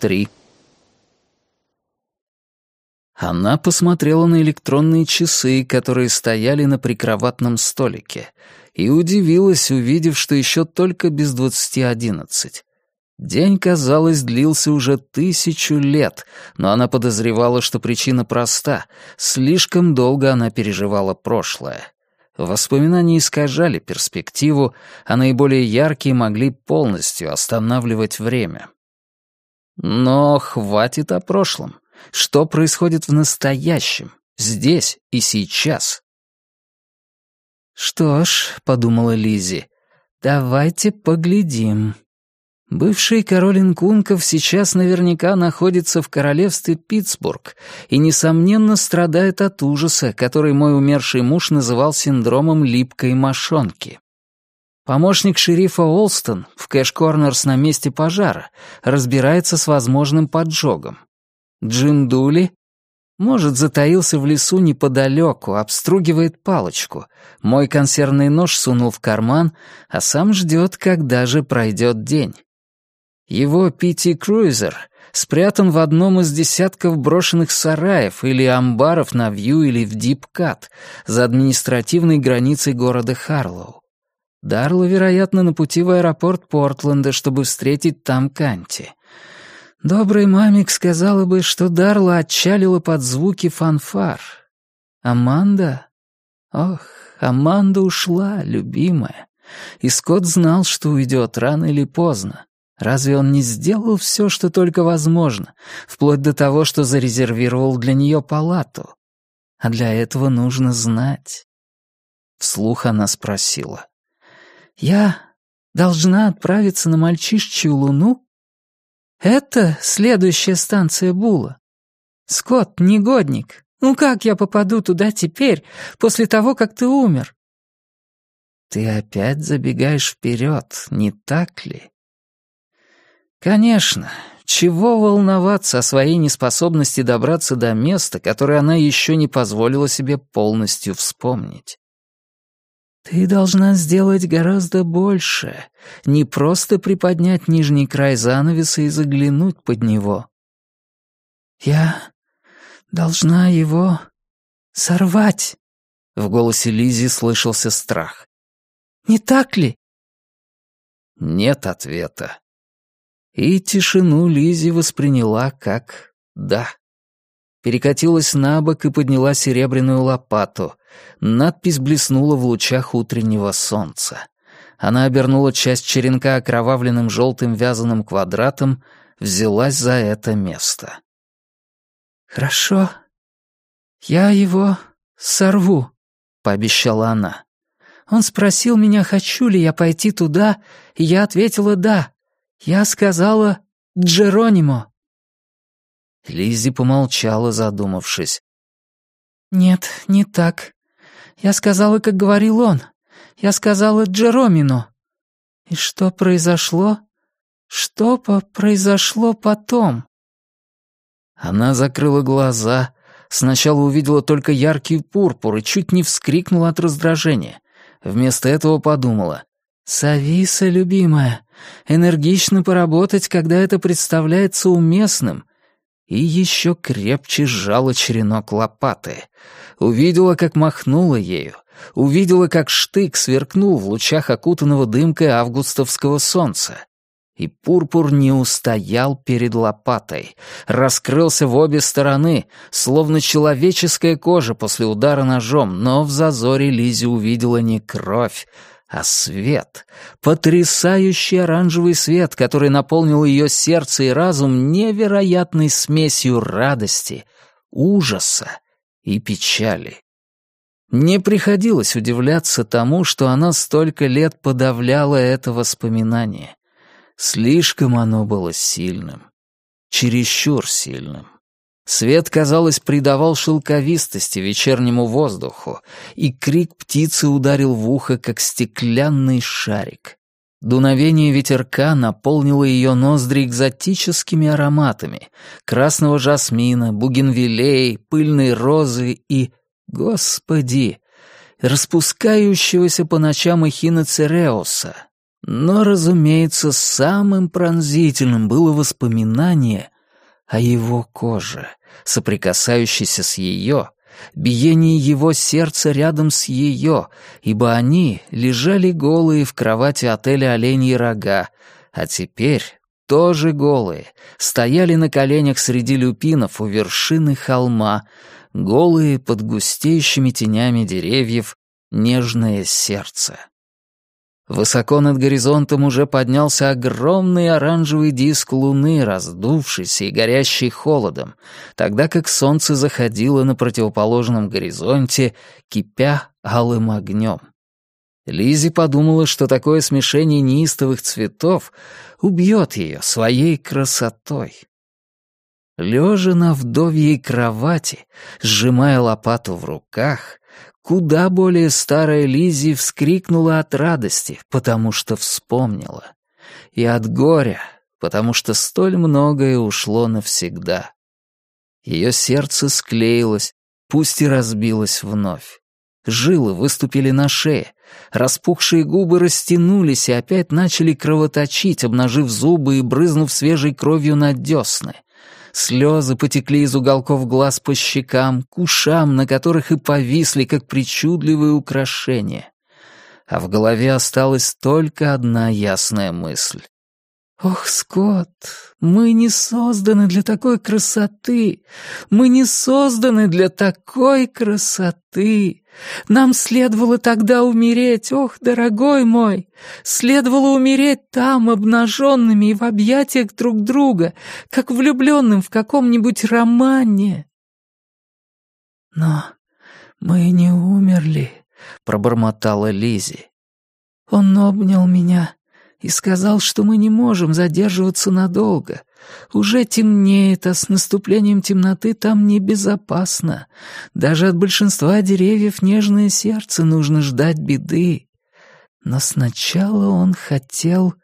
три. Она посмотрела на электронные часы, которые стояли на прикроватном столике, и удивилась, увидев, что еще только без двадцати одиннадцать. День, казалось, длился уже тысячу лет, но она подозревала, что причина проста. Слишком долго она переживала прошлое. Воспоминания искажали перспективу, а наиболее яркие могли полностью останавливать время. Но хватит о прошлом. Что происходит в настоящем, здесь и сейчас? «Что ж», — подумала Лизи, — «давайте поглядим». Бывший король инкунков сейчас наверняка находится в королевстве Питтсбург и, несомненно, страдает от ужаса, который мой умерший муж называл синдромом липкой мошонки. Помощник шерифа Олстон в Кэш-Корнерс на месте пожара разбирается с возможным поджогом. Джим Дули, может, затаился в лесу неподалеку, обстругивает палочку. Мой консервный нож сунул в карман, а сам ждет, когда же пройдет день. Его Пити Круизер спрятан в одном из десятков брошенных сараев или амбаров на Вью или в Дипкат за административной границей города Харлоу. Дарло, вероятно, на пути в аэропорт Портленда, чтобы встретить там Канти. Добрый мамик сказала бы, что Дарла отчалила под звуки фанфар. Аманда? Ох, Аманда ушла, любимая. И Скотт знал, что уйдет рано или поздно. Разве он не сделал все, что только возможно, вплоть до того, что зарезервировал для нее палату? А для этого нужно знать. Вслух она спросила. «Я должна отправиться на мальчишчью луну? Это следующая станция Була. Скотт, негодник, ну как я попаду туда теперь, после того, как ты умер?» «Ты опять забегаешь вперед, не так ли?» Конечно, чего волноваться о своей неспособности добраться до места, которое она еще не позволила себе полностью вспомнить. Ты должна сделать гораздо больше, не просто приподнять нижний край занавеса и заглянуть под него. Я должна его сорвать. В голосе Лизи слышался страх. Не так ли? Нет ответа и тишину Лизи восприняла как «да». Перекатилась на бок и подняла серебряную лопату. Надпись блеснула в лучах утреннего солнца. Она обернула часть черенка окровавленным желтым вязаным квадратом, взялась за это место. «Хорошо. Я его сорву», — пообещала она. Он спросил меня, хочу ли я пойти туда, и я ответила «да». «Я сказала Джеронимо». Лиззи помолчала, задумавшись. «Нет, не так. Я сказала, как говорил он. Я сказала Джеромино. И что произошло? Что по произошло потом?» Она закрыла глаза, сначала увидела только яркий пурпур и чуть не вскрикнула от раздражения. Вместо этого подумала. «Сависа, любимая, энергично поработать, когда это представляется уместным». И еще крепче сжала черенок лопаты. Увидела, как махнула ею. Увидела, как штык сверкнул в лучах окутанного дымкой августовского солнца. И пурпур не устоял перед лопатой. Раскрылся в обе стороны, словно человеческая кожа после удара ножом, но в зазоре Лизи увидела не кровь, а свет, потрясающий оранжевый свет, который наполнил ее сердце и разум невероятной смесью радости, ужаса и печали. Не приходилось удивляться тому, что она столько лет подавляла это воспоминание. Слишком оно было сильным, чересчур сильным. Свет, казалось, придавал шелковистости вечернему воздуху, и крик птицы ударил в ухо, как стеклянный шарик. Дуновение ветерка наполнило ее ноздри экзотическими ароматами — красного жасмина, бугенвилей, пыльной розы и, господи, распускающегося по ночам эхиноцереуса. Но, разумеется, самым пронзительным было воспоминание — а его кожа, соприкасающаяся с ее, биение его сердца рядом с ее, ибо они лежали голые в кровати отеля «Оленьи рога», а теперь тоже голые, стояли на коленях среди люпинов у вершины холма, голые под густеющими тенями деревьев, нежное сердце. Высоко над горизонтом уже поднялся огромный оранжевый диск луны, раздувшийся и горящий холодом, тогда как солнце заходило на противоположном горизонте, кипя алым огнем. Лизи подумала, что такое смешение неистовых цветов убьет ее своей красотой. Лежа на вдовьей кровати, сжимая лопату в руках, Куда более старая Лизи вскрикнула от радости, потому что вспомнила. И от горя, потому что столь многое ушло навсегда. Ее сердце склеилось, пусть и разбилось вновь. Жилы выступили на шее, распухшие губы растянулись и опять начали кровоточить, обнажив зубы и брызнув свежей кровью на десны — Слезы потекли из уголков глаз по щекам, к ушам, на которых и повисли, как причудливые украшения. А в голове осталась только одна ясная мысль. «Ох, Скотт, мы не созданы для такой красоты! Мы не созданы для такой красоты! Нам следовало тогда умереть, ох, дорогой мой! Следовало умереть там, обнаженными и в объятиях друг друга, как влюбленным в каком-нибудь романе!» «Но мы не умерли», — пробормотала Лизи. «Он обнял меня» и сказал, что мы не можем задерживаться надолго. Уже темнеет, а с наступлением темноты там небезопасно. Даже от большинства деревьев нежное сердце нужно ждать беды. Но сначала он хотел